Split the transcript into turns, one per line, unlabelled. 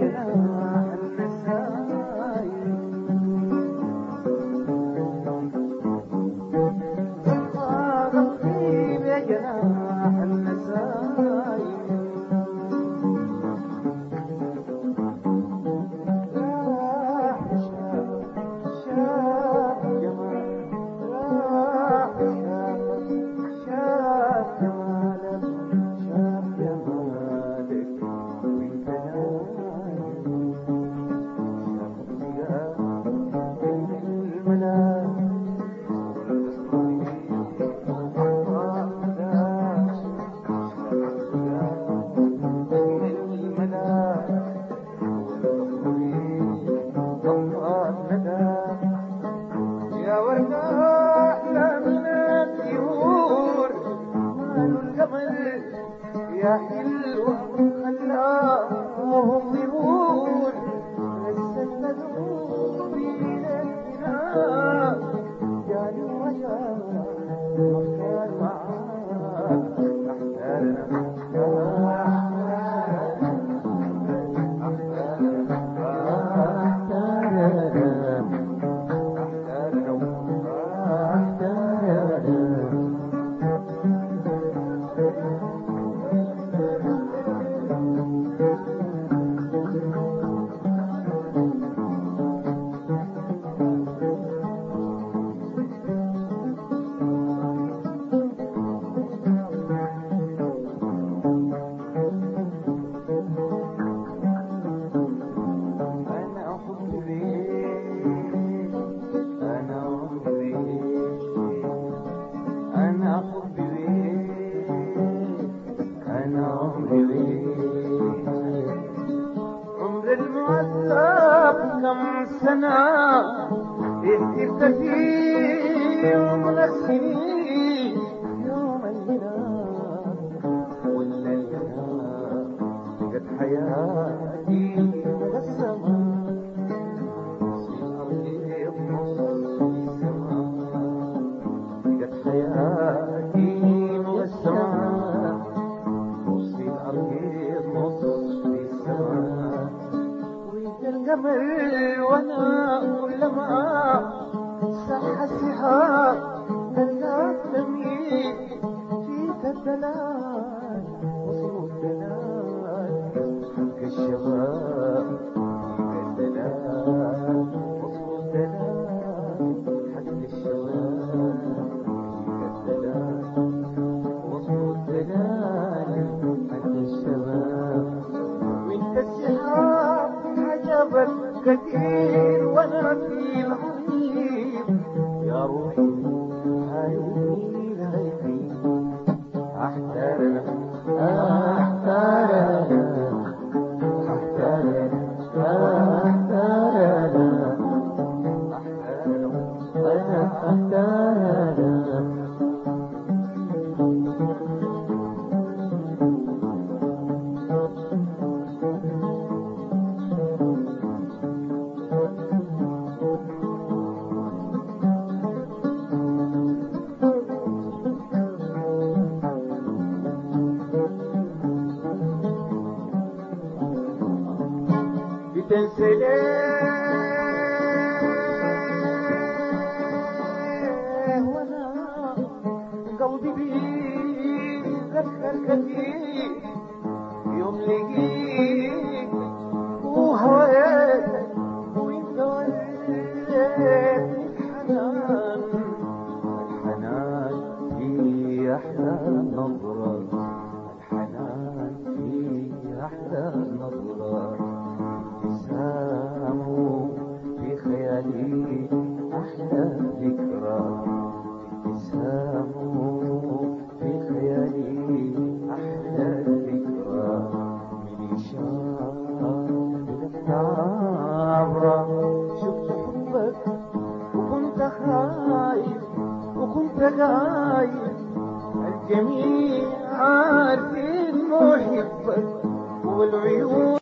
you. يحلهم النار وهم ظلمون لسا المذنوبين النار قالوا وجاء مختار معاك نحتار सिं القمر وأنا كلما صح السحاب كثير وأنا في يا روحي هاي هاي احتار احتار احتار احتار ليه وأنا قلبي بيذكر كثير. يوم لقيت وهويت وانت وليت الحنان الحنان في أحلى نظرة. عبرة شفت حبك وكنت خايف وكنت غايب الجميع عارفين محبك والعيون